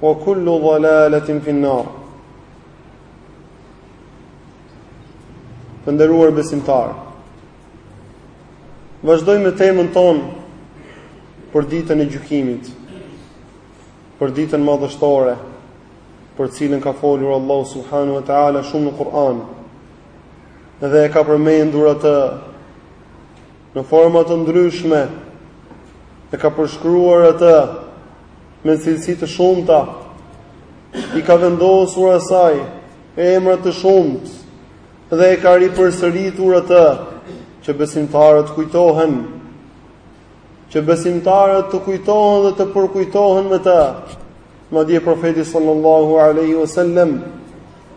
Wa kullu dhalaletin fin-nar Të nderuar besimtarë Vazhdoj me temën tonë Për ditën e gjykimit Për ditën madhështore Për cilën ka folur Allahu subhanahu wa ta'ala shumë në Kur'an Dhe e ka përmendur atë në forma të ndryshme e ka përshkruar atë me cilësi të shumta i ka vendosur asaj emra të shumtë dhe e ka ripërsëritur atë që besimtarët kujtohen që besimtarët të kujtohen dhe të përkujtohen me të madje profeti sallallahu aleyhi wasallam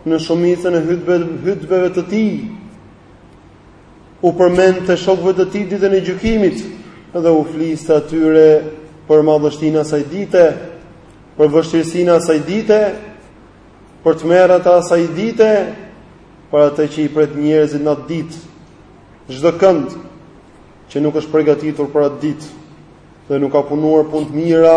në shumicën e hytbeve të tij u përmendte shokëve të tij ditën e gjykimit dhe u fliste atyre për madhështinë e asaj dite, për vështirësinë e asaj dite, për tmerret e asaj dite, për atë që i pret njerëzit në atë ditë, çdokënd që nuk është përgatitur për atë ditë, dhe nuk ka punuar punë të mira,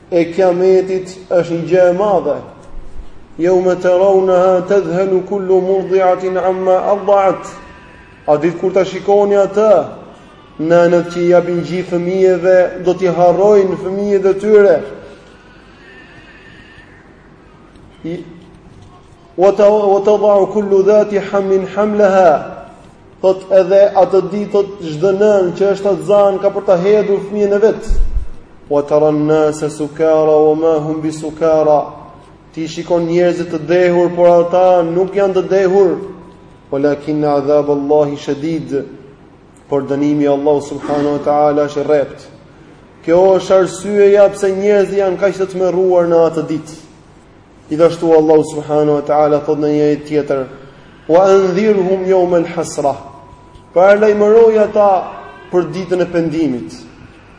e kiametit është një gjë e madhe. Yawma tarawnaha tadhhalu kullu murdiatin amma ardaat. Atë ditë kur ta shikoni atë, nënët që i japin gji fëmijëve, do t'i harrojnë fëmijët e tyre. I Wa tadau kullu dhati hamlin hamleha Thotë edhe atë ditë thotë çdo nënë që është shtatzënë ka për ta hedhur fëmijën e vet. Wa tara an-nasa sukara wa ma hum bi sukara. Ti shikon njerëzit të dehur, por ata nuk janë të dehur. Walakin adhab Allahi shadid. Por dënimi i Allahut subhanahu wa taala është i rreptë. Kjo është arsyeja pse njerëzit janë kaq të tmerruar në atë ditë. Gjithashtu Allahu subhanahu wa taala thotë në një ajet tjetër: "Wa anzirhum yawm al-hasra." Paralajmëroji ata për ditën e pendimit.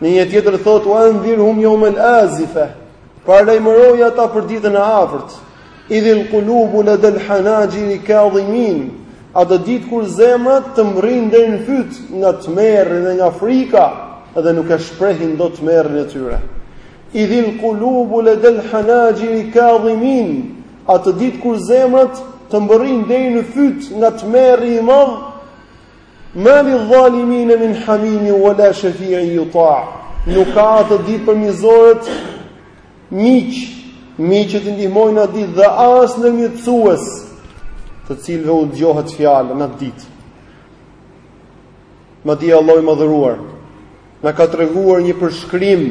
Në një ajet tjetër thotë: "Wa anzirhum yawm al-azifa." Paralajmëroji ata për ditën e afërt. Idhil qulubu lad al-hanajiri kadhimin. Atë ditë kur zemrat të mbërrijnë deri në fyt nga tmerri dhe nga frika dhe nuk e shprehin dot tmerrin e tyre. Idhil kulubu ledel hanajiri kadhimin, atë ditë kur zemrat të mbërrijnë deri në fyt nga tmerri i madh, ma lidhalimine min hamimin uala shefiin juta, nuk ka atë ditë për mizorët, miq, miq që t'i ndihmojnë atë ditë dhe as ndërmjetësues, të cilve u dëgjohet fjala në atë ditë. Madje Allahu i madhëruar, na ka treguar një përshkrim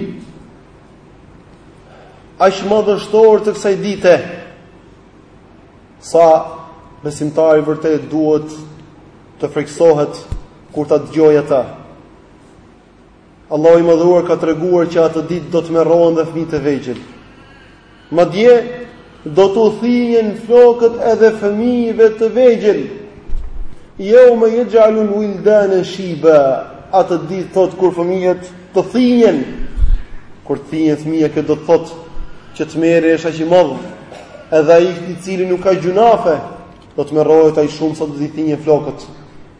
aq madhështor të kësaj dite sa besimtari vërtet duhet të friksohet kur ta dëgjojë atë. Allahu i Madhëruar ka treguar që atë ditë do të tmerrohen dhe fëmijët e vegjël. Madje, do t'u thinjen flokët edhe fëmijëve të vegjël. Jeume jexhalul uildane shiba, atë ditë thotë kur fëmijët do thinjen, kur të thinjen fëmija kjo do të thotë që tmerri është aq i madh, edhe ai i cili nuk ka gjynafe, do të tmerrohet aq shumë sa do t'i thinjen flokët,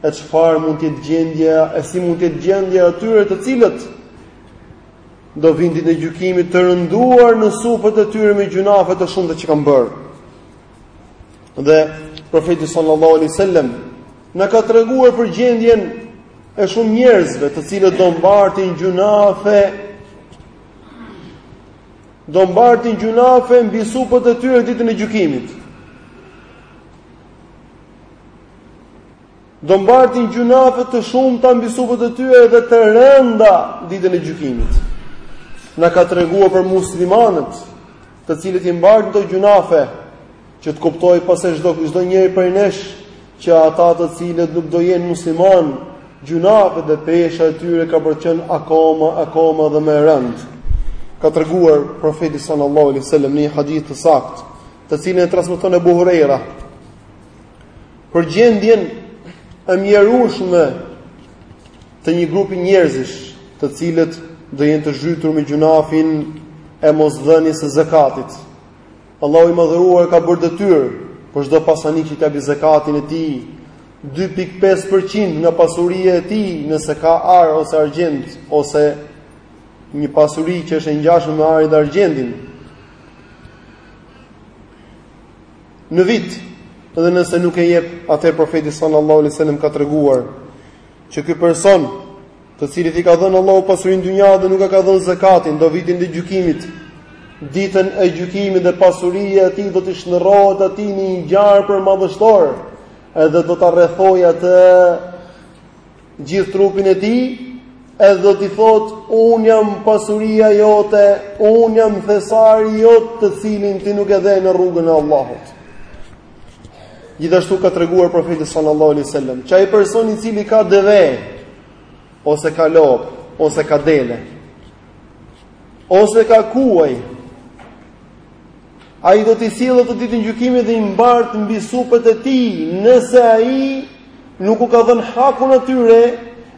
e çfarë mund të jetë gjendja, e si mund të jetë gjendja e atyre të cilët, Do vijnë ditën e gjykimit të rënduar në supet e tyre me gjynafe të shumta që kanë bërë. Dhe profeti sallallahu alaihi wasallam na ka treguar për gjendjen e shumë njerëzve, të cilët do mbartin gjynafe do mbartin gjynafe mbi supet e tyre ditën e gjykimit. Do mbartin gjynafe të shumta mbi supet e tyre dhe të rënda ditën e gjykimit. Na ka treguar për muslimanët, të cilët i mbartin këto gjynafe, që të kuptojë pastaj çdo çdo njëri prej nesh që ata të cilët nuk do jenë muslimanë, gjynafet dhe pesha e tyre ka për të qenë akoma, akoma dhe më e rëndë. Ka treguar profeti sallallahu alaihi wasallam në një hadith të saktë, të cilin e transmeton Ebu Hurejra, për gjendjen e mjerueshme të një grupi njerëzish, të cilët do jenë të zhytur me gjynafin e mosdhënies së zakatit. Allahu i madhëruar ka bërë detyrë për çdo pasanik që të japi zakatin e tij 2.5% nga pasuria e tij, nëse ka ar ose argjend ose një pasuri që është e ngjashme me arin e argjendin, në vit dhe nëse nuk e jep atëherë profeti sallallahu alaihi wasallam ka treguar që ky person të cilit i ka dhënë Allahu pasuri në dynja dhe nuk e ka dhënë zakatin do vijë ditën e gjykimit ditën e gjykimit dhe pasuria e tij do të shndërrohet atij në një gjarpër madhështor edhe do ta rrethojë atë gjithë trupin e tij, edhe do t'i thotë, unë jam pasuria jote, unë jam thesari jot të cilin ti nuk e dhe në rrugën e Allahut. Gjithashtu ka treguar profeti sallallahu alaihi wasallam, që ai personi i cili ka deve, ose ka lopë, ose ka dele, ose ka kuaj, ai do t'i sjellë ato ditën e gjykimit dhe i mbart mbi supet e tij, nëse ai nuk u ka dhënë hakun atyre,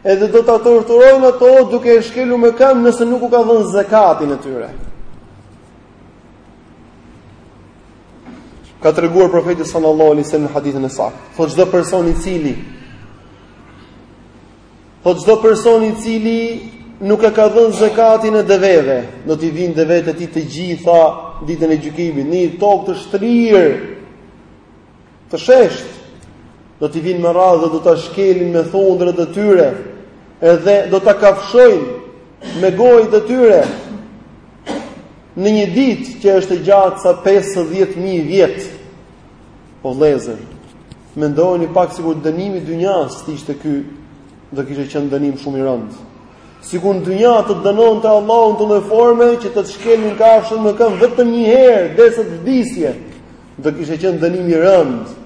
edhe do ta torturojnë ato duke e shkelur me këmbë nëse nuk u ka dhënë zekatin e tyre. Ka treguar profeti sallallahu alaihi wasallam në hadithin e saktë, thotë çdo person i cili thotë çdo person i cili nuk e ka dhënë zekatin e deveve, do t'i vijnë devet e tij të gjitha ditën e gjykimit, në një tokë të shtrirë të sheshtë, do t'i vijnë me radhë dhe do ta shkelin me thundrat e tyre, edhe do ta kafshojnë me gojët e tyre, në një ditë që është e gjatë sa 50.000 vjet, o vëllezër, mendoni pak sikur dënimi i dynjasë të ishte ky, do kishte qenë dënim shumë i rëndë. Sikur në dynja të dënonte Allahu në këtë lloj forme që të të shkelin kafshët me këmbë vetëm një herë, derisa të vdisje, Do kishte qenë dënim i rëndë.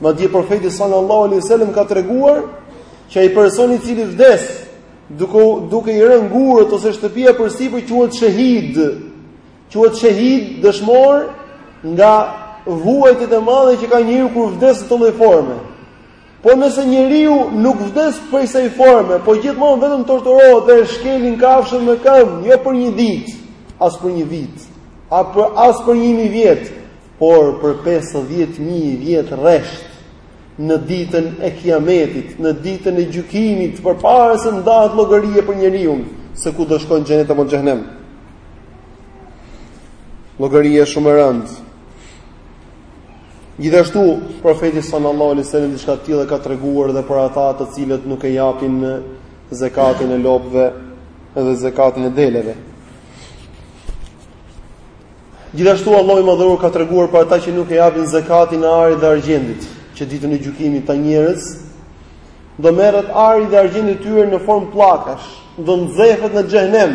Madje profeti sallallahu alaihi wasallam ka treguar që ai person i cili vdes duke duke i rënë gurët ose shtëpia përsipër quhet shehid. Quhet shehid dëshmor nga vuajtjet e mëdha që ka njeriu kur vdes në këtë lloj forme. Por nëse njeriu nuk vdes prej kësaj forme, po gjithmonë vetëm torturohet dhe shkelin kafshët me këmbë, jo për një ditë, as për një vit, as për as për 1000 vjet, por për 50000 vjet rresht në ditën e Kiametit, në ditën e gjykimit, përpara se ndahet llogaria për njeriun, se ku do shkojë në xhenet apo në xhehenem. Llogaria është shumë e rëndë. Gjithashtu, profeti sallallahu alaihi wasallam diçka të tillë ka treguar edhe për ata të cilët nuk e japin zekatin e lopëve dhe zekatin e deleve. Gjithashtu Allahu i Madhëruar ka treguar për ata që nuk e japin zekatin e arit dhe argjendit, që ditën e gjykimit këta njerëz do merret ari dhe argjendi i tyre në formë pllakash, do nxehet në xhehenem,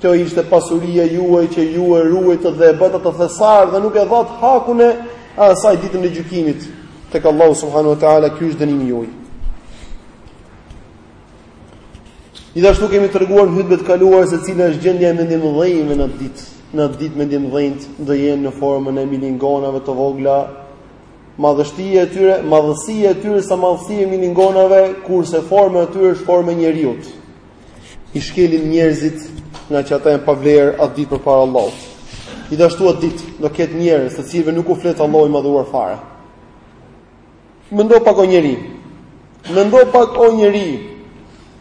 Kjo ishte pasuria juaj që ju e ruajtët dhe e bëtë atë thesar dhe nuk e dhatë hakun e asaj ditën e gjykimit tek Allahu subhanahu wa taala ky është dënimi juaj. Gjithashtu kemi treguar në hutbet e kaluara se cila është gjendja e mendjemëdhenjve në atë ditë. Në atë ditë mendjemëdhenjtë do jenë në formën e milingonave të vogla. Madhështia e tyre, madhësia e tyre sa madhësia e milingonave, kurse forma e tyre është forma e njeriut. I shkelin njerëzit nga që ata janë pa vlerë atë ditë përpara Allahut. Gjithashtu atë ditë do ketë njerëz të cilëve nuk u flet Allahu i madhëruar fare. Mendo pak o njeri. Mendo pak o njeri.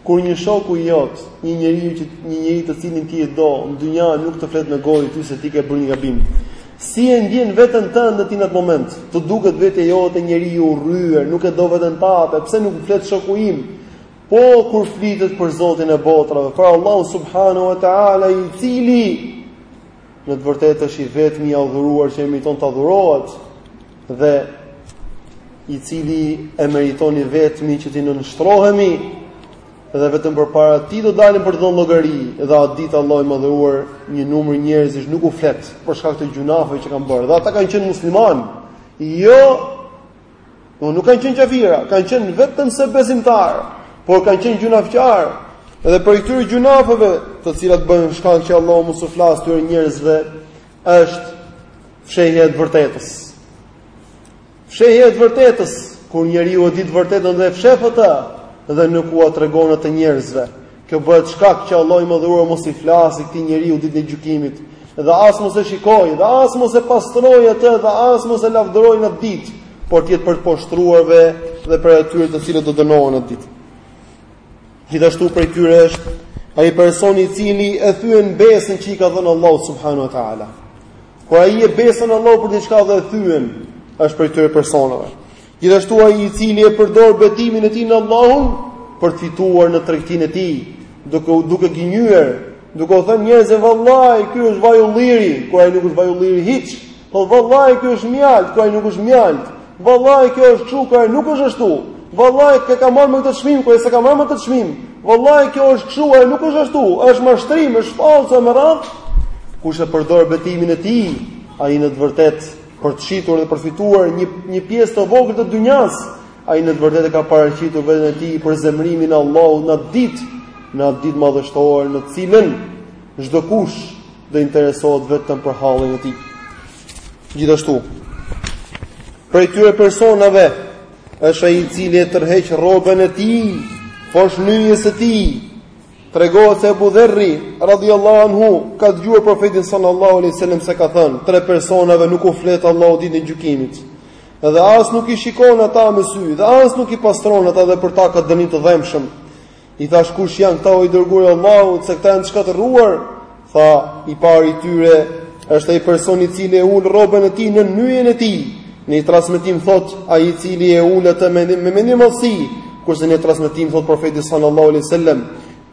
Kur një shoku i jot, një njeri që një njeri të cilin ti e do, në dynja nuk të flet me gojë ty se ti ke bërë një gabim. Si e ndjen veten tënde në atë moment? Të duket vetja jote njeri i urryer, nuk e do veten tate, pse nuk më flet shoku im? Po kur flitet për Zotin e botrave, pra Allahu subhanahu wa taala i cili në të vërtetë është i vetmi i adhuruar që meriton të adhurohet dhe i cili e meriton i vetmi që t'i nënshtrohemi dhe vetëm përpara tij do dalim për të dhënë llogari dhe atë ditë Allahu i madhëruar një numër njerëzish nuk u flet për shkak të gjunafeve që kanë bërë. Dhe ata kanë qenë muslimanë, jo Do nuk kanë qenë qafira, kanë qenë vetëm se besimtar, por kanë qenë gjunafqar. Dhe prej këtyre gjunafeve, të cilat bëhen shkak që Allahu mos u flas këtyre njerëzve, është fshehja e të vërtetës. Fshehja e të vërtetës, kur njeriu e di të vërtetën dhe e fsheh atë dhe nuk ua tregon atë njerëzve. Kjo bëhet shkak që Allahu i madhëruar mos i flasë këtij njeriu ditën e gjykimit, dhe as mos e shikojë, dhe as mos e pastrojë atë, dhe as mos e lavdërojë n'atë ditë, por të jetë prej të poshtruarve dhe prej atyre të cilët do dënohen n'atë ditë. Gjithashtu prej tyre është ai personi i cili e thyen besën që i ka dhënë Allahut subhanahu wa taala. Kur ai i jep besën Allahut për diçka dhe e thyen, është prej tyre personave. Gjithashtu ai i cili e përdor betimin e tij në Allahun për të fituar në tregtinë e tij, duke u duke gënjyer, duke u thënë njerëzve vallahi ky është vaj ulliri, kur ai nuk është vaj ulliri hiç. Po vallahi ky është mjalt, kur ai nuk është mjalt. Vallahi kjo është kshu, kur ai nuk është ashtu. Vallahi e kam marrë me këtë çmim, kur ai s'e ka marrë me këtë çmim. Vallahi kjo është kshu, ai nuk është ashtu. Është mashtrim, është fallco e me radhë. Kush e përdor betimin e tij, ai në të vërtetë për të shitur dhe përfituar një një pjesë të vogël të dynjas, ai në të vërtetë ka paraqitur veten e tij për zemrimin e Allahut në atë ditë, në atë ditë madhështore në të cilën çdo kush do interesohet vetëm për hallin e tij. Gjithashtu, prej këtyre personave është ai i cili e tërheq rrobën e tij, poshtë nyjes së tij, Tregohet se Abu Dherri radhiyallahu anhu ka dëgjuar profetin sallallahu alaihi wasallam se ka thënë, tre personave nuk u flet Allahu ditën e gjykimit. Dhe as nuk i shikon ata me sy, dhe as nuk i pastron ata dhe për ta ka dënim të dhëmshëm. I thashë kush janë këta o i dërguari i Allahut, se këta janë të shkatërruar, Tha, I pari i tyre është ai person i cili e ul rrobën e tij në nyjen e tij. Në një transmetim thotë, ai i cili e ul atë me mendjemadhësi, kurse në transmetim thotë profeti sallallahu alaihi wasallam,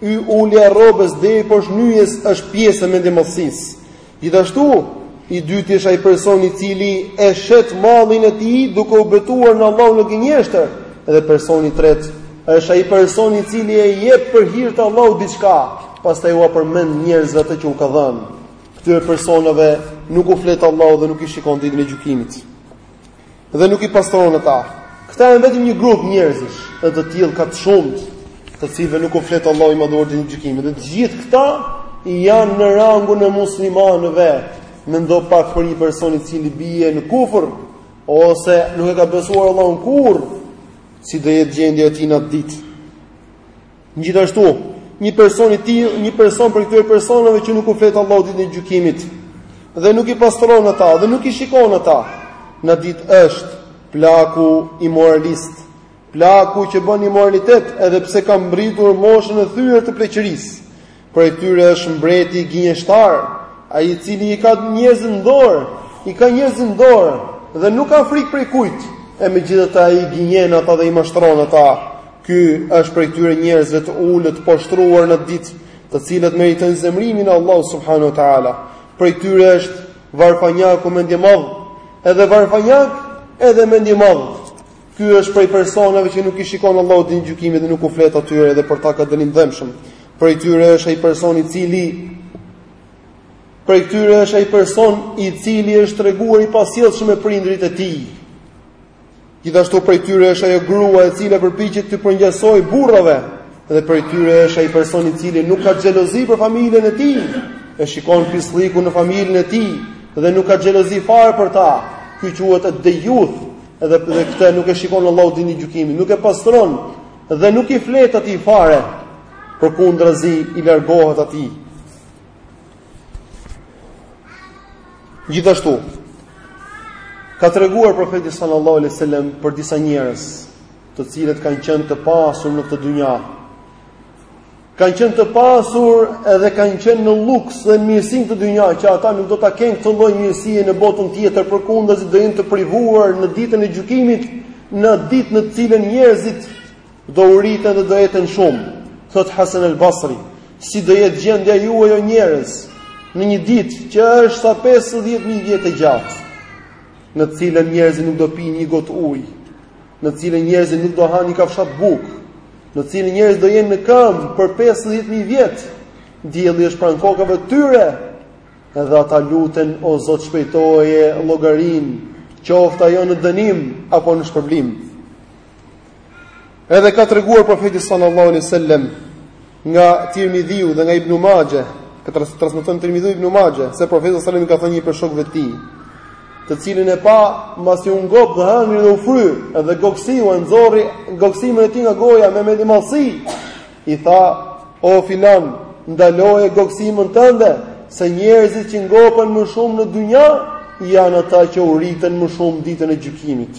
"U ulja e rrobës deri poshtë nyjes është pjesë e mendjemadhësisë." Gjithashtu, i dyti është ai person i cili e shet mallin e tij duke u betuar në Allahun në gënjeshtër, dhe personi i tretë Është ai person i cili e jep për hir të Allahut diçka, pastaj ua përmend njerëzve atë që u ka dhënë. Këtyre personave nuk u flet Allahu dhe nuk i shikon ditën e gjykimit. Dhe nuk i pastron ata. Këta janë vetëm një grup njerëzish, dhe të tillë ka të shumtë, të cilëve nuk u flet Allahu i madhuar ditën e gjykimit. Dhe të gjithë këta janë në rangun e muslimanëve. Mendo pak për një person i cili bie në kufër ose nuk e ka besuar Allahun kurrë Si do jetë gjendja e tij në atë ditë? Gjithashtu, një person i tillë, një person prej këtyre personave që nuk u flet Allahu ditën e gjykimit dhe nuk i pastron ata dhe nuk i shikon ata, në atë ditë është plaku imoralist, plaku që bën imoralitet edhe pse ka mbritur moshën e thyer të pleqërisë. Prej këtyre është mbreti gënjeshtar, ai i cili i ka njerëzit në dorë, i ka njerëzit në dorë dhe nuk ka frikë prej kujt, e megjithatë ai i gënjen ata dhe i mashtron ata. Ky është prej këtyre njerëzve të ulët, poshtruar në atë ditë, të cilët meritojnë zemrimin e Allahut subhanahu wa taala. Prej këtyre është varfanjaku mendjemadh, edhe varfanjak, edhe mendjemadh. Ky është prej personave që nuk i shikon Allahu ditën e gjykimit dhe nuk u flet atyre dhe për ta ka dënim të dhembshëm. Prej tyre është ai person i cili prej tyre është ai person i cili është treguar i pasjellshëm me prindërit e tij. Gjithashtu prej tyre është ajo grua e cila përpiqet t'u përngjasojë burrave dhe prej tyre është ai person i cili nuk ka xhelozi për familjen e tij, e shikon pisllikun në familjen e tij dhe nuk ka xhelozi fare për ta. Ky quhet ad-dayyuth, Edhe këtë nuk e shikon Allahu ditën e gjykimit, nuk e pastron dhe nuk i flet atij fare. Përkundrazi i largohet atij. Gjithashtu ka treguar profeti sallallahu alejhi ue sellem për disa njerëz, të cilët kanë qenë të pasur në këtë dynja. Kanë qenë të pasur edhe kanë qenë në luks dhe në mirësi në këtë dynja që ata nuk do ta kenë këtë lloj mirësie në botën tjetër, përkundrazi do jenë të privuar në ditën e gjykimit, në ditë në të cilën njerëzit do uriten dhe do eten shumë. Thotë Hasan al-Basri, si do jetë gjendja juaj o njerëz në një ditë që është sa 50000 vjet e gjatë, në të cilën njerëzit nuk do pinë një gotë ujë, në të cilën njerëzit nuk do hanë një kafshatë bukë, në të cilën njerëzit do jenë në këmbë për 50000 vjet. Dielli është pranë kokave të tyre. Edhe ata luten o Zot shpejtoje llogarinë, qoftë ajo në dënim apo në shpërblim. Edhe ka treguar profeti sallallahu alaihi wasallam Nga Tirmidhiu dhe nga Ibn Majah, që transmeton Tirmidhiu Ibn Majah, se profeti sallallahu alajhi wasallam i ka thënë një prej shokëve të tij, të cilin e pa mbasi u ngop dhe hëngri dhe u fry, edhe gogësiu e nxori gogësimën e tij nga goja me mendjemadhësi. I tha: "O filan, ndaloje gogësimën tënde, se njerëzit që ngopen më shumë në dynja janë ata që uriten më shumë ditën e gjykimit."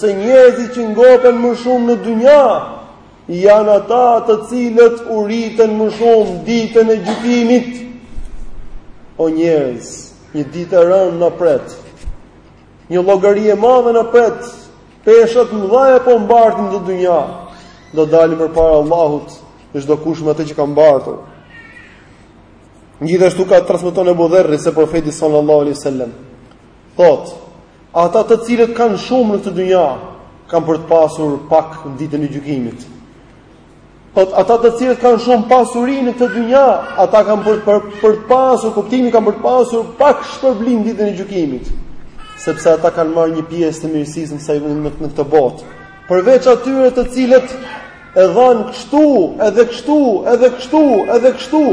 Se njerëzit që ngopen më shumë në dynja Janë ata të cilët uriten më shumë ditën e gjykimit. O njerëz, një ditë e rëndë na pret. Një llogari e madhe na pret. Pesha të mëdha po mbartim në dynja. Do dalim përpara Allahut, çdokush me atë që ka mbartur. Gjithashtu ka transmetuar Ebu Dherri se profeti sallallahu alaihi wasallam Thotë, Ata të cilët kanë shumë në këtë dynja, kanë për të pasur pak në ditën e gjykimit. Thotë, ata të cilët kanë shumë pasuri në këtë dynja, ata kanë për të pasur, kuptimi kanë për të pasur pak shpërblim ditën e gjykimit, sepse ata kanë marrë një pjesë të mirësisë së saj në këtë botë. Përveç atyre të cilët E dhanë kështu, edhe kështu, edhe kështu, edhe kështu,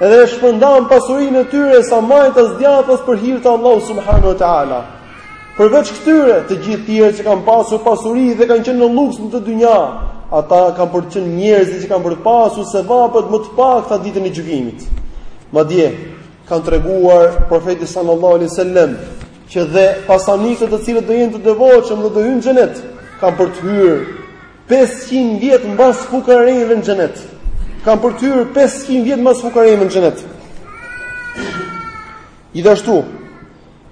edhe e shpërndanë pasurinë e tyre sa majtas djathtas për hir të Allahut subhanahu wa ta'ala. Përveç këtyre, të gjithë tjerët që kanë pasur pasuri dhe kanë qenë në luks në këtë dynja, ata kanë për të qenë njerëzit që kanë për të pasur sevapet më të pakta ditën e gjykimit. Madje ka treguar profeti sallallahu alaihi wasallam që dhe pasanikët të cilët do jenë të devotshëm dhe do hyjnë në xhenet, kanë për të hyrë Pesëqind vjet mbas fukarenjve në xhenet. Kanë për të hyrë 500 vjet mbas fukarenjve në xhenet. Gjithashtu,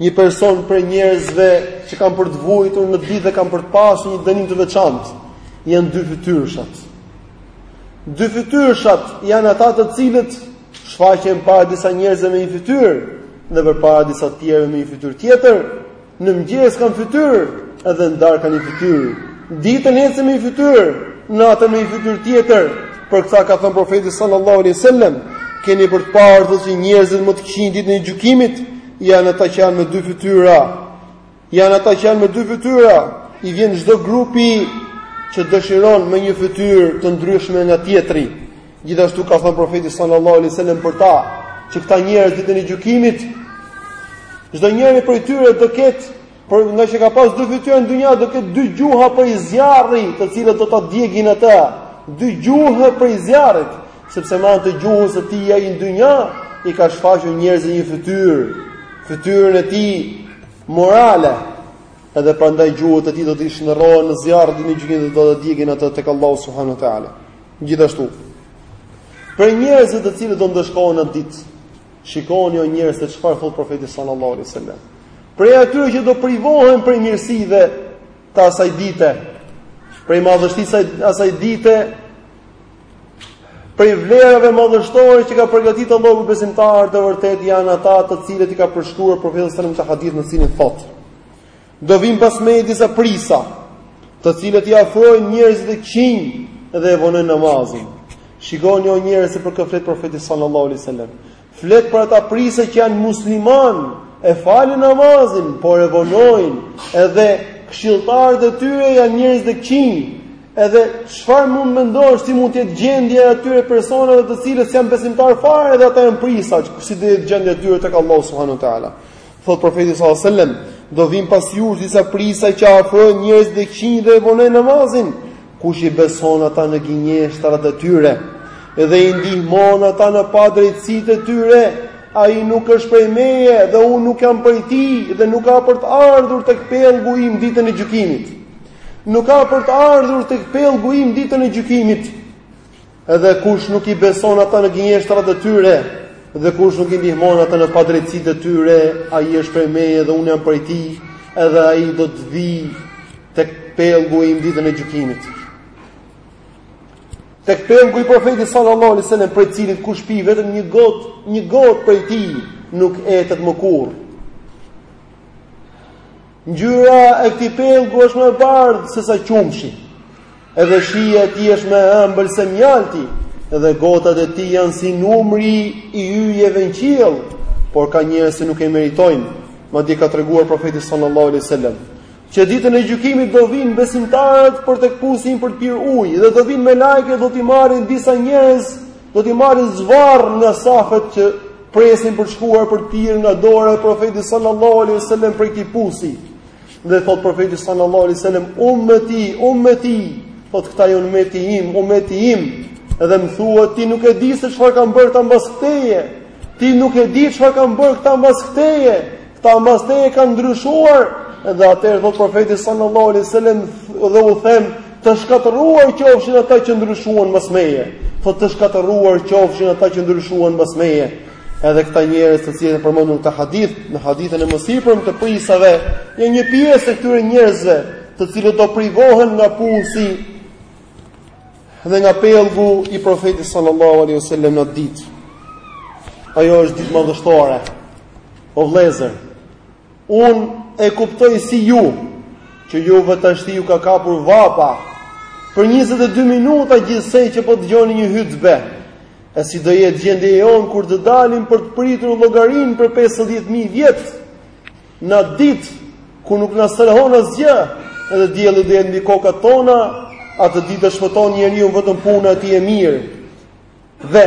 një person prej njerëzve që kanë për të vuajtur atë ditë dhe kanë për të pasur një dënim të veçantë, janë dyfytyrëshat. Dyfytyrëshat janë ata të cilët shfaqen para disa njerëzve me një fytyrë dhe përpara disa të tjerëve me një fytyrë tjetër, Në mëngjes kanë një fytyrë, edhe në darkë kanë një fytyrë. Ditën ecën me një fytyrë, natën me një fytyrë tjetër. Për këtë ka thënë profeti sallallahu alaihi wasallam, keni për të parë thotë se njerëzit më të këqinj ditën e gjykimit janë ata që janë me dy fytyra. Janë ata që janë me dy fytyra, i vjen çdo grupi që dëshiron me një fytyrë të ndryshme nga tjetri. Gjithashtu ka thënë profeti sallallahu alaihi wasallam për ta, që këta njerëz ditën e gjykimit çdo njeri prej tyre do ketë prandaj që ka pas dy fytyra në dynja do ketë dy gjuha prej zjarri, të cilat do ta djegin atë. Dy gjuha prej zjarrit, sepse me anë të gjuhës së tij ai në dynja i ka shfaqur njerëzve një fytyrë, fytyrën e tij morale. Edhe prandaj gjuhët e tij do t'i shndërrohen në zjarr ditën e gjykimit do ta djegin atë tek Allahu subhanahu wa taala. Gjithashtu, prej njerëzve të cilët do ndëshkohen n'atë ditë, shikoni o njerëz se çfarë thot profeti sallallahu alaihi wasallam. Prej atyre që do privohen prej mirësive të asaj dite, prej madhështisë së asaj dite, prej vlerave madhështore që ka përgatitur Allahu për besimtarët e vërtetë janë ata të cilët i ka përshkruar profeti sallallahu alaihi wasallam në hadith në të cilin thot. Do vijnë pas meje disa prisa, të cilët i afrojnë njerëzit e këqinj dhe e vonojnë namazin. Shikoni o njerëz se për kë flet profeti sallallahu alaihi wasallam. Flet për ata prisa që janë muslimanë, e falin namazin, por e vonojnë, edhe këshilltarët e tyre janë njerëz të këqij. Edhe çfarë mund të mendosh si mund të jetë gjendja e atyre personave të cilët s'janë besimtarë fare dhe ata janë prisa, si do të jetë gjendja e tyre tek Allahu subhanahu wa taala. Thot profeti sallallahu alajhi wasallam, do vin pas jush disa prisa që afrojnë njerëz të këqinj dhe e vonojnë namazin. Kush i beson ata në gënjeshtrat e tyre dhe i ndihmon ata në padrejtësitë e tyre, ai nuk është prej meje dhe unë nuk jam prej tij dhe nuk ka për të ardhur tek pellgu im ditën e gjykimit. Nuk ka për të ardhur tek pellgu im ditën e gjykimit. Edhe kush nuk i beson ata në gënjeshtrat e tyre dhe kush nuk i ndihmon ata në padrejtësitë e tyre, ai është prej meje dhe unë jam prej tij, edhe ai do të vi tek pellgu im ditën e gjykimit. Tek pellgu i profetit sallallahu alaihi wasallam prej të cilit kush pi vetëm një gotë, një gotë prej tij nuk etet më kurrë. Ngjyra e këtij pellgu është më e bardhë se sa qumshi. Edhe shija e tij është më e ëmbël se mjalti, dhe gotat e tij janë si numri i yjeve në qiell, por ka njerëz që nuk e meritojnë, madje ka treguar profeti sallallahu alaihi wasallam, që ditën e gjykimit do vinë besimtarët për tek pusi për të pirë ujë dhe do vinë melajke do t'i marrin disa njerëz, do t'i marrin zvarr nga safet që presin për të shkuar për të pirë nga dora e profetit sallallahu alaihi wasallam prej këtij pusi. Dhe thot profeti sallallahu alaihi wasallam, "Ummeti, ummeti, thot këta janë ummeti im, ummeti im." Dhe më thua ti nuk e di se çfarë kanë bërë këta mbas teje. Ti nuk e di çfarë kanë bërë këta mbas teje. Këta mbas teje kanë ndryshuar. Dhe atëherë thot profeti sallallahu alaihi wasallam, "Dhe u them, të shkatërruar qofshin ata që ndryshuan mbas meje." Thot të shkatërruar qofshin ata që ndryshuan mbas meje. Edhe këta njerëz të cilët përmenden në këtë hadith, në hadithin e mësipërm të prisave, janë një pjesë e këtyre njerëzve, të cilët do privohen nga pusi dhe nga pellgu i profetit sallallahu alaihi wasallam atë ditë. Ajo është ditë madhështore. O vëllezër, un e kuptoj se ju që ju tashti ju ka kapur vapa për 22 minuta gjithsej që po dëgjoni një hutbe E si do jetë gjendja jonë kur të dalim për të pritur llogarinë për 50000 vjet? Atë ditë kur nuk na strehon asgjë, edhe dielli do jetë mbi kokat tona, atë ditë do shpëtojë njeriun vetëm puna e tij e mirë. Dhe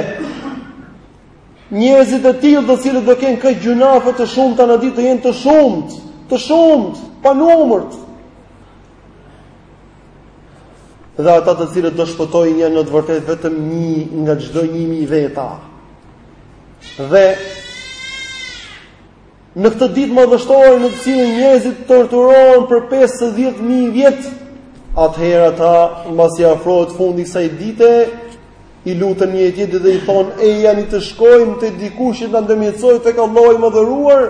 njerëzit e tillë të cilët do kenë këto gjynahe të shumta atë ditë do jenë të shumtë, të shumtë, pa numërt. Dhe ata të cilët do shpëtojnë janë në të vërtetë vetëm një nga çdo 1000 veta. Dhe në këtë ditë madhështore në të cilën njerëzit torturohen për 50000 vjet, atëherë ata mbasi afrohet fundi i kësaj dite, i luten njëri-tjetrit dhe i thonë, "Ejani të shkojmë te dikush që të na ndërmjetësojë tek Allahu i Madhëruar?"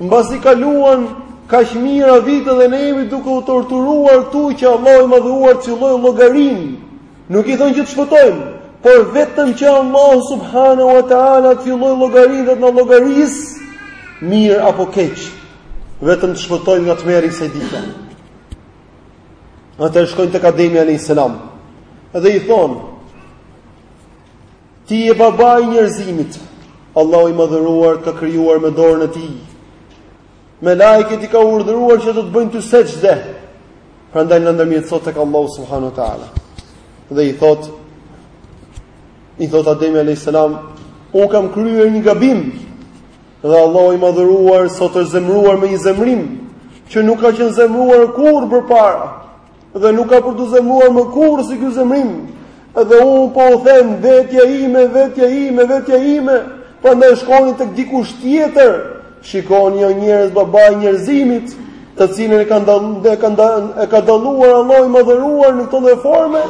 Mbasi kaluan kaq mijëra vite dhe ne jemi duke u torturuar këtu që Allahu i madhëruar të fillojë llogarinë. Nuk i thon që të shpëtojmë, por vetëm që Allahu subhanahu wa taala të fillojë llogarinë dhe të na llogarisë mirë apo keq. Vetëm të shpëtojmë nga tmerri i kësaj dite. Atëherë shkojnë tek Ademi alayhis salam. Dhe i thon Ti je babai i njerëzimit. Allahu i madhëruar të ka krijuar me dorën e tij. Melajket i ka urdhëruar që të të bëjnë ty sexhde. Prandaj ndërmjetëso tek Allahu subhanahu wa taala. Dhe i thot i thot Ademi alayhis salam, "Un kam kryer një gabim." Dhe Allahu i madhëruar sot është zemëruar me një zemërim që nuk ka qenë zemëruar kurrë përpara. Dhe nuk ka për t'u zemëruar më kurrë si ky zemërim. Dhe unë po u them vetja ime, vetja ime, vetja ime, prandaj shkoni tek dikush tjetër. Shikoni o njerëz babai i njerëzimit, të cilin e ka dal, e ka dal, e ka dalluar Allahu i madhëruar në këto lloj forme.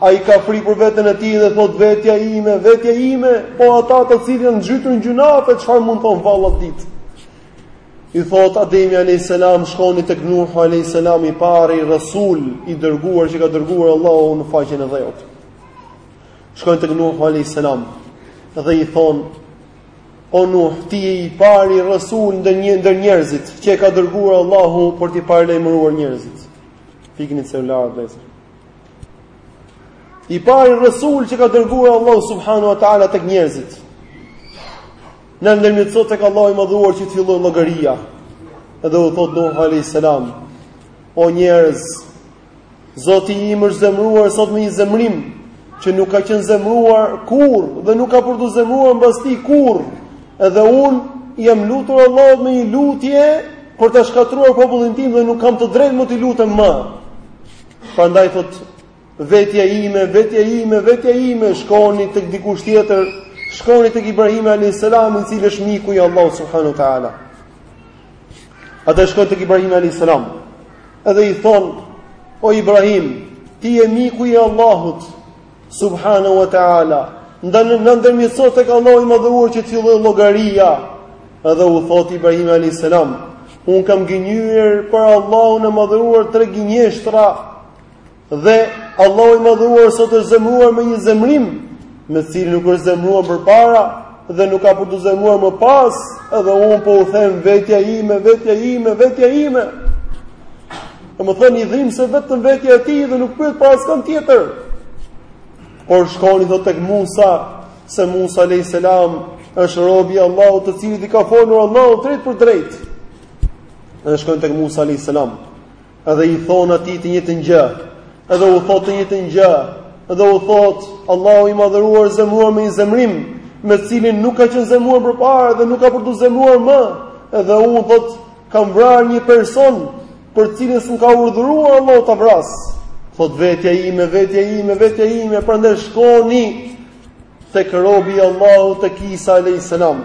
Ai ka frikë për veten e tij dhe thot vetja ime, vetja ime, po ata të cilët janë zhytur në gjynahe çfarë mund të thonë vallë atë ditë. I thot Ademi alayhis salam shkoni tek Nuh alayhis salam i pari rasul i dërguar që ka dërguar Allahu në faqen e dheut. Shkojnë tek Nuh alayhis salam dhe i thon O Nuh, ti je i pari rasul ndër një ndër njerëzit që ka dërguar Allahu për të paralajmëruar njerëzit. Fikni celularët vëllezër. I pari rasul që ka dërguar Allahu subhanahu wa taala tek njerëzit. Na ndërmjetëso tek Allahu i Madhëruar që të fillojë llogaria. Edhe u thot Nuh alayhis salam: O njerëz, Zoti im është zemëruar sot me një zemrim që nuk ka qenë zemëruar kurr dhe nuk ka për t'u zemëruar mbas tij kurr. Edhe un i jam lutur Allahut me një lutje për ta shkatrruar popullin tim dhe nuk kam të drejtë më t'i lutem më. Prandaj thot Vetja ime, vetja ime, vetja ime, shkoni tek dikush tjetër, shkoni tek Ibrahimi alayhis salam, i cili është miku i Allahut subhanahu wa taala. Ata shkojnë tek Ibrahimi alayhis salam. Edhe i thon, o Ibrahim, ti je miku i Allahut subhanahu wa taala. Ndaj na ndërmjetëso tek Allahu i madhëruar që të fillojë llogaria. Edhe u thot Ibrahimi alayhis salam, un kam gënjyer për Allahun e madhëruar tre gënjeshtra Dhe Allahu i Madhëruar sot është zemruar me një zemrim, me të cilin nuk është zemruar përpara dhe nuk ka për t'u zemruar më pas, edhe unë po u them vetja ime, vetja ime, vetja ime. Domethënë, i dhimbset vetëm vetja e tij dhe nuk pyet për askënd tjetër. Por shkoni thotë tek Musa, se Musa a.s. është rob i Allahut të cilit i ka folur Allahu drejtpërdrejt. Dhe shkojnë tek Musa a.s. Edhe i thonë atij të njëjtën gjë, edhe u thotë të njëjtën gjë, edhe u thotë Allahu i madhëruar është zemruar me një zemrim me të cilin nuk ka qenë zemruar përpara dhe nuk ka për t'u zemruar më. Edhe unë thotë kam vrarë një person për të cilin s'më ka urdhëruar Allahu ta vras. Thot vetja ime, vetja ime, vetja ime, prandaj shkoni tek robi i Allahut tek Isa alayhis salam.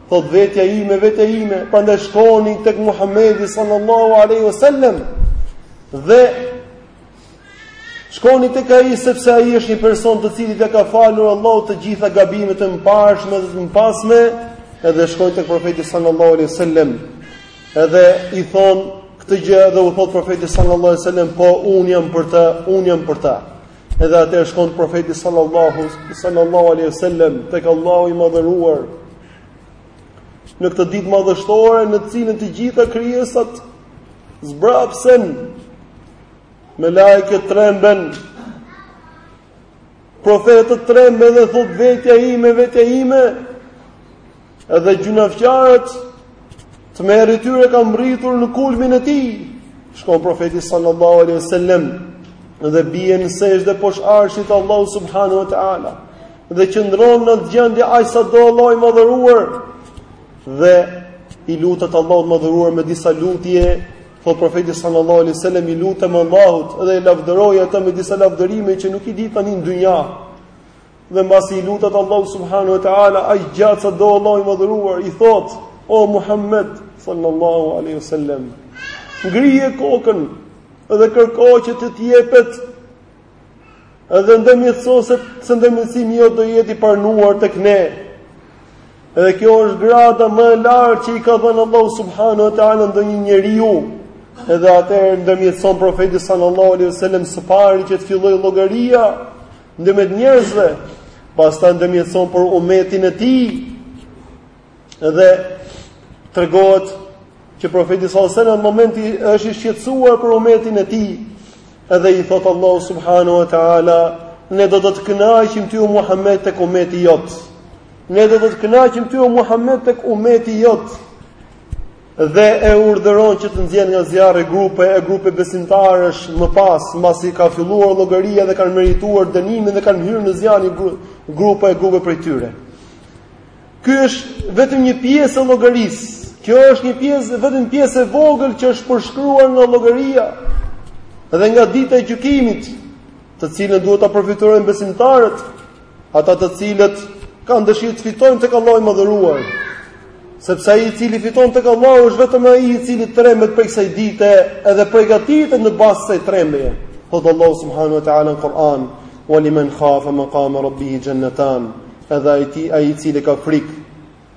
Thot vetja ime, vetja ime, prandaj shkoni tek Muhamedi sallallahu alaihi wasallam dhe shkoni tek ai sepse ai është një person të cilit ia ka falur Allahu të gjitha gabimet e mëparshme dhe të mëpasshme, edhe shkojnë tek profeti sallallahu alaihi wasallam. Edhe i thon këtë gjë dhe u thot profeti sallallahu alaihi wasallam, po un jam për të, un jam për të. Edhe atëherë shkon profeti sallallahu sallallahu alaihi wasallam tek Allahu i madhëruar. Në këtë ditë madhështore në të cilën të gjitha krijesat zbrapsen melaiket tremben profetët tremben dhe thot vetja ime vetja ime Edhe gjynahqarët tmerri i tyre ka mbërritur në kulmin e tij, shkon profeti sallallahu alaihi sallam, dhe bie në sexhde posht arshit të Allahu subhanu wa ta'ala, dhe qëndron në atë gjendje aq sa do Allahu i madhëruar, dhe i lutet Allahut të madhëruar me disa lutje, Thotë profeti sallallahu alaihi wasallam i lutem Allahut dhe e lavdëroj atë me disa lavdërime që nuk i di tani në dynja. Dhe mbasi i lutet Allahu subhanahu wa taala, aq gjatë sa do Allahu i madhëruar i thotë: "O Muhammed sallallahu alaihi wasallam, ngrije kokën dhe kërko që të të jepet dhe ndërmjetëso se ndërmjetësimi jot do jetë i pranuar tek ne." Dhe kjo është grada më e lartë që i ka dhënë Allahu subhanahu wa taala ndonjë njeriu. Edhe atëherë ndërmjetëson profeti sallallahu alaihi wasallam së pari që të fillojë llogaria ndërmjet njerëzve, pastaj ndërmjetëson për umetin e tij. Dhe tregohet që profeti sallallahu alajhi wasallam në moment është i shqetësuar për umetin e tij, edhe i thotë Allahu subhanahu wa taala, ne do të të kënaqim ty o Muhammed tek umeti jot. Ne do të të kënaqim ty o Muhammed tek umeti jot. dhe e urdhëron që të nxjerrë nga zjarri grupe e grupe besimtarësh më pas, pasi ka filluar llogaria dhe kanë merituar dënimin dhe kanë hyrë në zjarrin grupe e grupe prej tyre. Ky është vetëm një pjesë e llogarisë. Kjo është një pje vetëm pjesë e vogël që është përshkruar nga llogaria dhe nga dita e gjykimit, të cilën duhet ta përfytyrojnë besimtarët. Ata të cilët kanë dëshirë të fitojnë tek Allahu i madhëruar, sepse ai i cili fiton tek Allahu është vetëm ai i cili tremet prej kësaj dite edhe përgatitet në bazë të kësaj trembjeje. Thotë Allahu subhanahu wa ta'ala në Kur'an, "Wa liman khafa maqama rabbihi jannatan." Edhe ai ti ai i cili ka frikë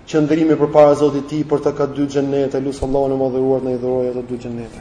qëndrimin përpara Zotit të tij për të ka dy xhenete, lus Allahun e madhëruar na dhurojë ato dy xhenete.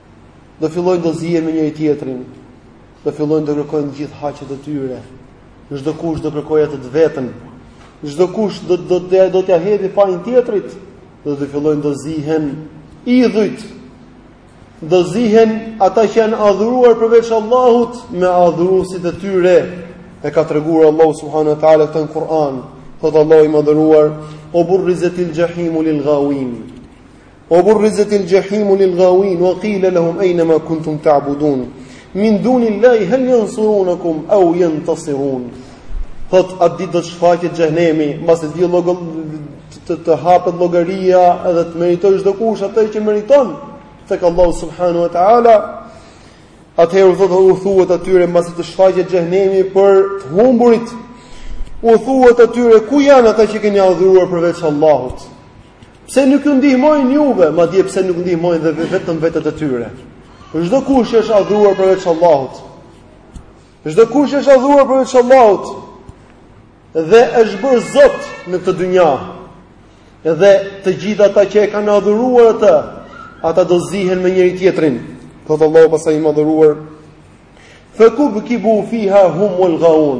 Do fillojnë do zihen me njëri tjetrin. Do fillojnë do kërkojnë gjithë haqet e tyre. Çdo kush do kërkojë atë të vetën. Çdo kush do do të do t'ia hedhë fajin tjetrit. Dhe do fillojnë do zihen idhujt. Do zihen ata që janë adhuruar përveç Allahut me adhuruesit e tyre. E ka treguar Allahu subhanahu wa taala në Kur'an. Thotë Allahu i madhëruar, wa burrizetil jahimu lil ghawin. Wa burrizetil xhehimu lil gawin, wa kile lehum ejne ma kuntum ta'budun, min dunil-lahi hel jensurunekum, au jentesirun. Thot, atë ditë do të shfaqet xhehnemi, mbasi di llog, të, të, të hapet llogaria edhe të meritoj çdo kush atë që meriton, tha Allahu subhanehu wa ta'ala, atëherë u thotë u thuhet atyre mbasi të shfaqet xhehenemi për të humburit. U thuhet atyre ku janë ata që keni adhuruar përveç Allahut? Pse nuk ju ndihmojnë juve, madje pse nuk ndihmojnë dhe vetëm vetet e tyre? Çdo kush është adhuruar përveç Allahut. Çdo kush është adhuruar përveç Allahut dhe është bërë Zot në këtë dynja. Dhe të gjithë ata që e kanë adhuruar atë, ata do zihen me njëri tjetrin. Thotë Allahu pastaj i madhuruar Fa kubkibu fiha hum wal ghaun.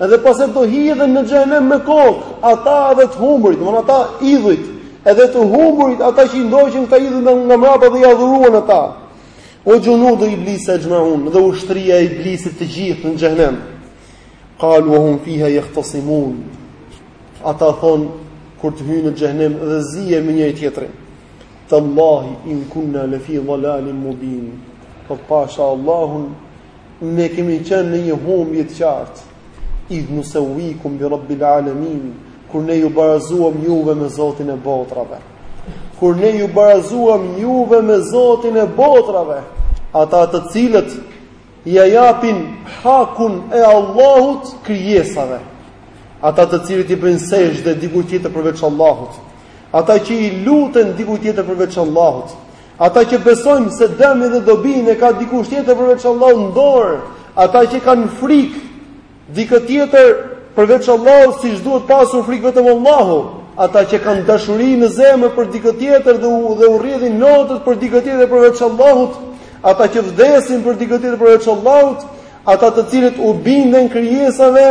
Edhe pastaj do hidhen në xhehnem me kokë, ata edhe të humburit, domethënë ata idhujt, edhe të humburit, ata që i ndoqën këta idhuj nga nga mbrapa dhe i adhuruan ata. Wa xhunudu iblisa axhmaun, dhe ushtria e iblisit të gjithë në xhehnem. Qalu wa hum fiha yahtasimun. Ata thon kur të hyjnë në xhehnem dhe zihen me njëri tjetrin. Tallahi in kunna le fi dhalalin mubin. Po pasha Allahun ne kemi qenë në një humbje të qartë. Idh nusawwikum bi rabbil alamin kur ne ju barazuam juve me Zotin e botrave. Kur ne ju barazuam juve me Zotin e botrave, ata të cilët ia japin hakun e Allahut krijesave, ata të cilët i bëjnë sexhde dikujt tjetër përveç Allahut, ata që i luten dikujt tjetër përveç Allahut, ata që besojnë se dëmin dhe dobinë e ka dikush tjetër përveç Allahut në dorë, ata që kanë frikë Dikë tjetër përveç Allahut siç duhet pasur frikë vetëm Allahu. Ata që kanë dashuri në zemër për dikë tjetër dhe u dhe u rrjedhin lotët për dikë tjetër përveç Allahut, ata që vdesin për dikë tjetër përveç Allahut, ata të cilët u binden krijesave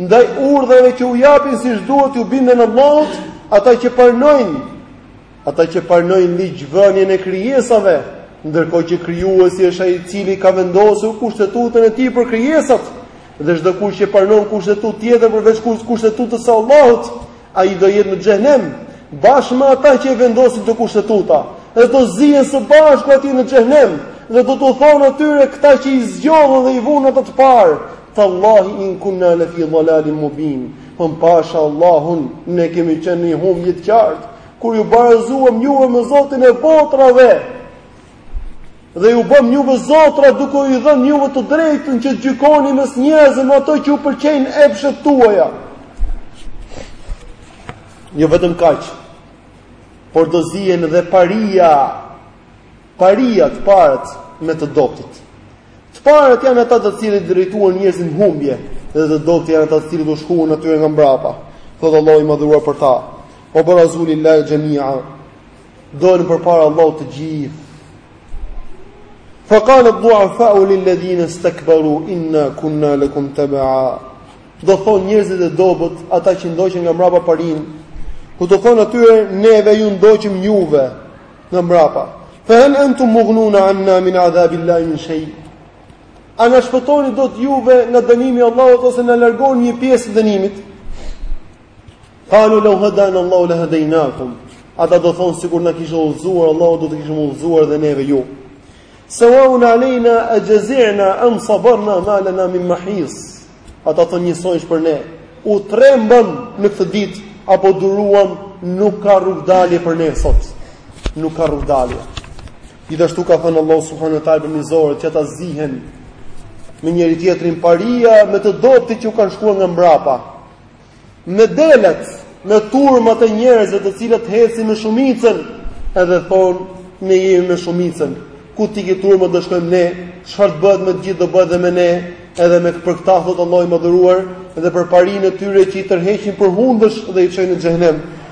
ndaj urdhave që u japin siç duhet t'u binden Allahut, ata që pranojnë Ata që pranojnë ligjvënien e krijesave, ndërkohë që krijuesi është ai i cili ka vendosur kushtetutën e tij për krijesat, dhe çdo kush që pranon kushtetutë tjetër përveç kushtetutës së Allahut, ai do jetë në xhehnem, bashkë me ata që e vendosin këto kushtetuta, dhe do zihen së bashku aty në xhehnem, dhe do t'u thonë atyre këta që i zgjodhën dhe i vunë ata të parë, tallahi in kunna la fi dhalalin mubin. Po pasha Allahun, ne kemi qenë në një humbje të qartë. kur ju barazuam ne juve me Zotin e botrave, dhe ju bëmë ne juve zotra duke ju dhënë ne juve të drejtën që të gjykoni mes njerëzve me ato që ju pëlqejnë epshet tuaja. Jo vetëm kaq, por do zihen dhe paria, paria të parët me të dobëtit. Të parët janë ata të cilët drejtuan njerëzit në humbje dhe të dobët janë ata të cilët u shkuan atyre nga mbrapa. Thot Allahu i madhëruar për ta. Wa barazu lillahi jami'a. Dolën përpara Allahut të gjithë. Fa qala ad-du'afa'u lil ladhina istakbaru inna kunna lakum taba'a. Do thon njerëzit e dobët, ata që e ndoqën nga mbrapa parinë, do u thon atyre neve ju ndoqëm juve, Nga mbrapa. Fa hal antum mughnun 'anna min 'adhab Allahi min shay'? A na shpëtoni dot juve nga dënimi i Allahut ose na largoni një pjesë të dënimit? Qalu law hadana Allahu la hadaynakum. Ata do thonë sikur të na kishte udhëzuar Allahu do ju kishim udhëzuar dhe neve ju. Sawaun alejna ajazi'na am sabarna ma lana min mahis. Ata thonë njësoj është për ne. U trembëm në këtë ditë apo duruam nuk ka rrugëdalje për ne sot. Nuk ka rrugëdalje. Gjithashtu ka thënë Allahu subhanahu wa taala për mizorët që ata zihen me njëri tjetrin paria me të dobët që u kanë shkuar nga mbrapa. Me delet, me turmat e njerëzve të cilët ecin me shumicën, edhe thonë ne jemi me shumicën. Ku të ikë turma do shkojmë ne? Çfarë bëhet me të gjithë do bëhet dhe me ne, edhe me për këtë thotë Allahu i madhëruar dhe për parinë e tyre që i tërheqin për hundësh dhe i çojnë në xhehenem.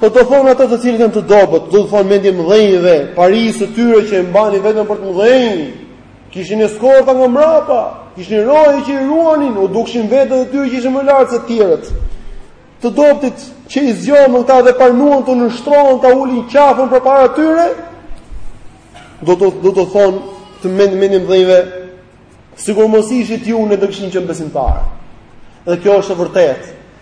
Do të thonë ata të cilët janë të dobët, do t'u thonë mendjemëdhenjve, parisë së tyre që e mbanin veten për të mëdhenj. Kishin eskorta nga mbrapa, kishin roje që i ruanin, u dukshin vetes së tyre që ishin më lart se të tjerët. Të dobëtit që i zgjodhën ata dhe pranuan t'u nënshtrohen ta ulin qafën përpara tyre, do t'u thonë mendjemëdhenjve sikur mos ishit ju ne do kishim qenë besimtarë. Dhe kjo është e vërtetë.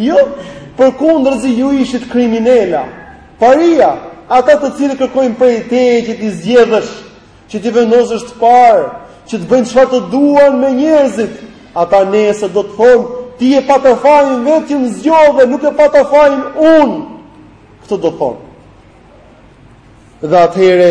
Jo, përkundrazi ju ishit kriminelë. Paria, ata të cilët kërkojnë prej teje që t'i zgjedhësh, që t'i vendosësh të parë, që të bëjnë çfarë të duan me njerëzit, ata nesër do të thonë, ti e pate fajin vetë më zgjodhe, nuk e pata fajin unë. Këtë do të thonë. Dhe atëherë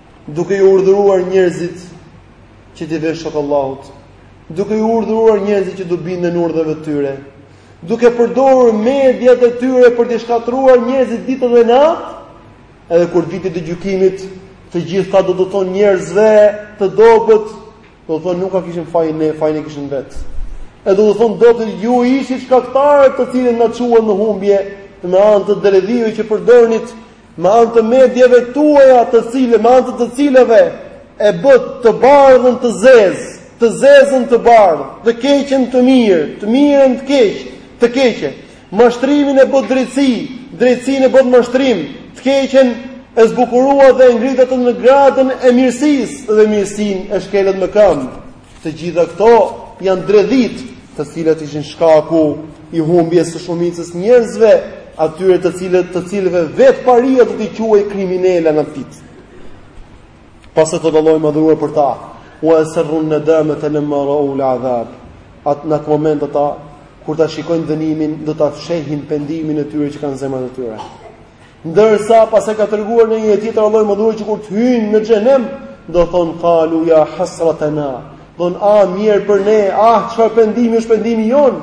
duke i urdhëruar njerëzit që t'i venë shok Allahut, duke i urdhëruar njerëzit që të binden urdhrave të tyre, duke përdorur mediat e tyre për t'i shkatërruar njerëzit ditë dhe natë, edhe kur Ditën e Gjykimit, të gjithë ata do t'u thonë njerëzve të dobët, do t'u thonë nuk e kishim fajin ne, fajin e kishit vetë. Edhe do t'u thonë do të ju ishit shkaktarët të cilët na çuat në humbje me anë të dredhive që përdornit me anë të mediave tuaja të cila, me anë të të cilave e bëtë të bardhën të zezë, të zezën të bardhë, të keqen të mirë, të mirën të keqë, të keqe. Mashtrimin e bëtë drejtësi, drejtësinë e bëtë mashtrim, të keqen e zbukuruat dhe e ngritët në gradën e mirësisë dhe mirësinë e shkelët me këmbë. Të gjitha këto janë dredhitë, të cilat ishin shkaku i humbjes së shumicës së njerëzve, atyre të cilët të cilëve vetë paria do t'i quajë kriminela në atë ditë. Pastaj thotë Allahu i madhëruar për ta, ue eserru en-nedamete lemma raeul adhab, atë në atë moment ata, kur ta shikojnë dënimin, do ta fshehin pendimin e tyre që kanë në zemrat e tyre. Ndërsa pastaj ka treguar në një ajet tjetër Allahu i madhëruar që kur të hyjnë në xhenem, do thonë qalu ya hasratana. Thonë ah mjerë për ne, ah çfarë pendimi është pendimi jonë.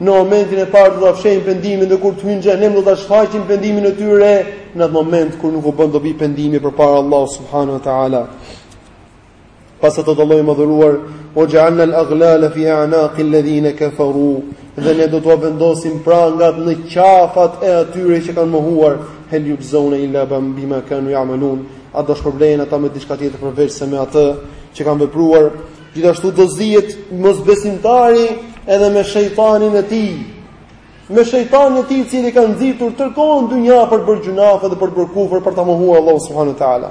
Në momentin e parë do ta fshehin pendimin dhe kur të hyjnë në xhenem do ta shfaqin pendimin e tyre në atë moment kur nuk u bën dobi pendimi përpara Allahut subhanahu wa taala. Pastaj thotë Allahu i madhëruar, ue xhealnel aglale fi anaqi ledhine kefaru, dhe ne do t'ua vendosim prangat në qafat e atyre që kanë mohuar, hel juxhzeune illa ma bima kanu jamelun, a do shpërblehen ata me diçka tjetër përveçse me atë që kanë vepruar, gjithashtu do zihet mosbesimtari edhe me shejtanin e tij, me shejtanin e tij i cili e ka nxitur tërë kohën në dynja për të bërë gjynahe dhe për të bërë kufër për ta mohuar Allahun subhanahu wa ta'ala.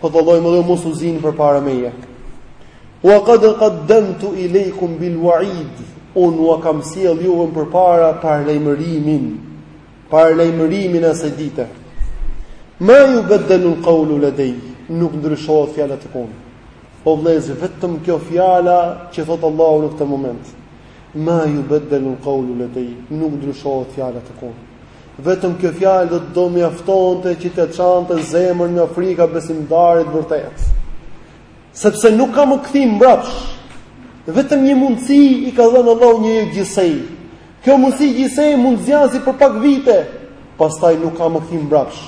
Po thotë Allahu i madhëruar mos u zini përpara meje. Wa qad qaddamtu ilaykum bil wa'id. Unë ua kam sjellë juve përpara paralajmërimin. Paralajmërimin e asaj dite. Ma jubedelul kaulu ledej, nuk ndryshohet fjala tek unë. O vëllezër, vetëm kjo fjala që thotë Allahu në këtë moment. Ma jubedelul kaulu ledej, nuk ndryshohet fjala tek unë. Vetëm kjo fjalë do të do mjaftonte që t'ia çante zemrën nga frika besimtarit të vërtetë. Sepse nuk ka më kthim mbrapsh. Vetëm një mundësi i ka dhënë Allahu një gjithsej. Kjo mundësi gjithsej mund zgjasi për pak vite, pastaj nuk ka më kthim mbrapsh.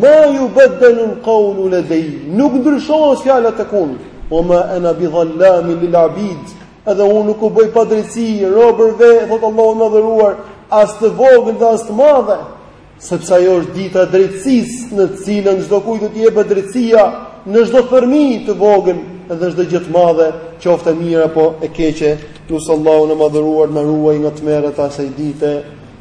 Ma jubedelul kaulu ledej, nuk ndryshohet fjala tek unë, ue ma ene bidhallamin lil abid, Edhe unë nuk u bëj padrejtësi robërve, thotë Allahu i madhëruar, as të vogël dhe as të madhe, sepse ajo është dita e drejtësisë, në të cilën çdokujt do t'i jepet drejtësia në çdo thërrmi të vogël dhe çdo gjë të madhe, qoftë e mirë apo e keqe, lus Allahun e madhëruar të na ruajë nga tmerrat e asaj dite,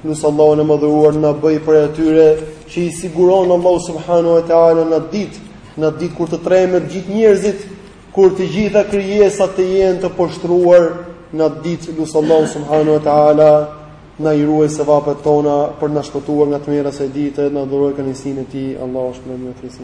lus Allahun e madhëruar të na bëjë prej atyre që i siguron Allahu subhanahu wa taala në atë ditë, në atë ditë kur të tremben gjithë njerëzit, Kur të gjitha krijesat të jenë të poshtëruar në atë ditë lus Allahun subhanahu wa taala na i ruajë sevapet tona për na shpëtuar nga tmerret e asaj dite na dhurojë kënaqësinë e tij Allahu është më i mirë se